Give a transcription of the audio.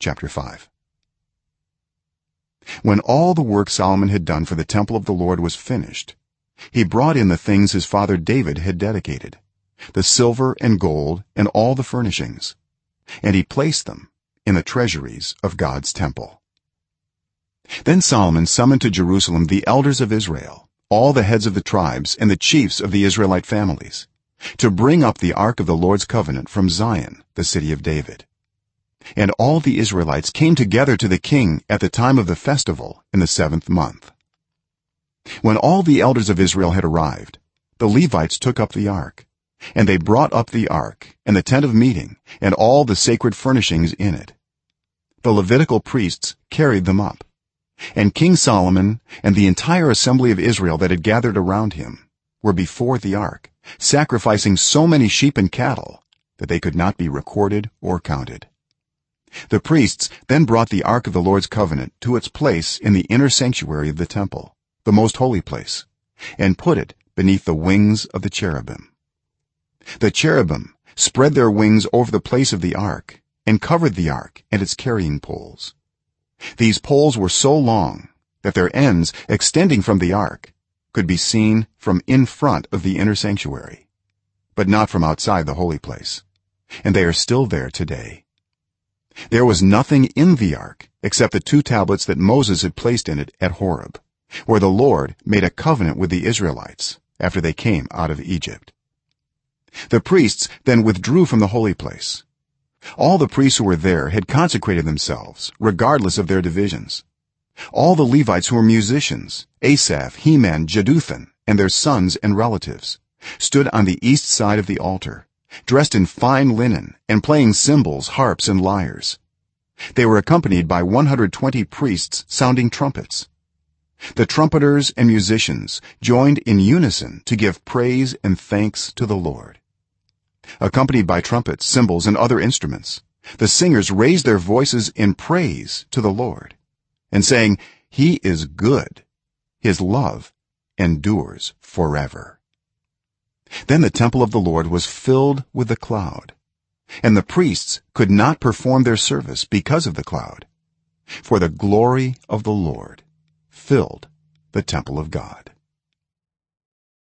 chapter 5 when all the work solomon had done for the temple of the lord was finished he brought in the things his father david had dedicated the silver and gold and all the furnishings and he placed them in the treasuries of god's temple. Then solomon summoned to jerusalem the elders of israel all the heads of the tribes and the chiefs of the israelite families to bring up the ark of the lord's covenant from zion the city of david and all the israelites came together to the king at the time of the festival in the 7th month. When all the elders of israel had arrived the levites took up the ark and they brought up the ark and the tent of meeting and all the sacred furnishings in it. The levitical priests carried them up and king solomon and the entire assembly of israel that had gathered around him were before the ark sacrificing so many sheep and cattle that they could not be recorded or counted the priests then brought the ark of the lord's covenant to its place in the inner sanctuary of the temple the most holy place and put it beneath the wings of the cherubim. The cherubim spread their wings over the place of the ark and covered the ark and its carrying poles. These poles were so long that their ends extending from the ark could be seen from in front of the inner sanctuary but not from outside the holy place and they are still there today there was nothing in the ark except the two tablets that moses had placed in it at horeb where the lord made a covenant with the israelites after they came out of egypt. The priests then withdrew from the holy place. All the priests who were there had consecrated themselves regardless of their divisions. All the levites who were musicians asaph heman jeduthun and their sons and relatives stood on the east side of the altar dressed in fine linen and playing cymbals harps and lyres. They were accompanied by 120 priests sounding trumpets. The trumpeters and musicians joined in unison to give praise and thanks to the lord. Accompanied by trumpets cymbals and other instruments the singers raised their voices in praise to the lord and saying he is good. His love endures forever then the temple of the lord was filled with the cloud. And the priests could not perform their service because of the cloud. For the glory of the lord filled the temple of god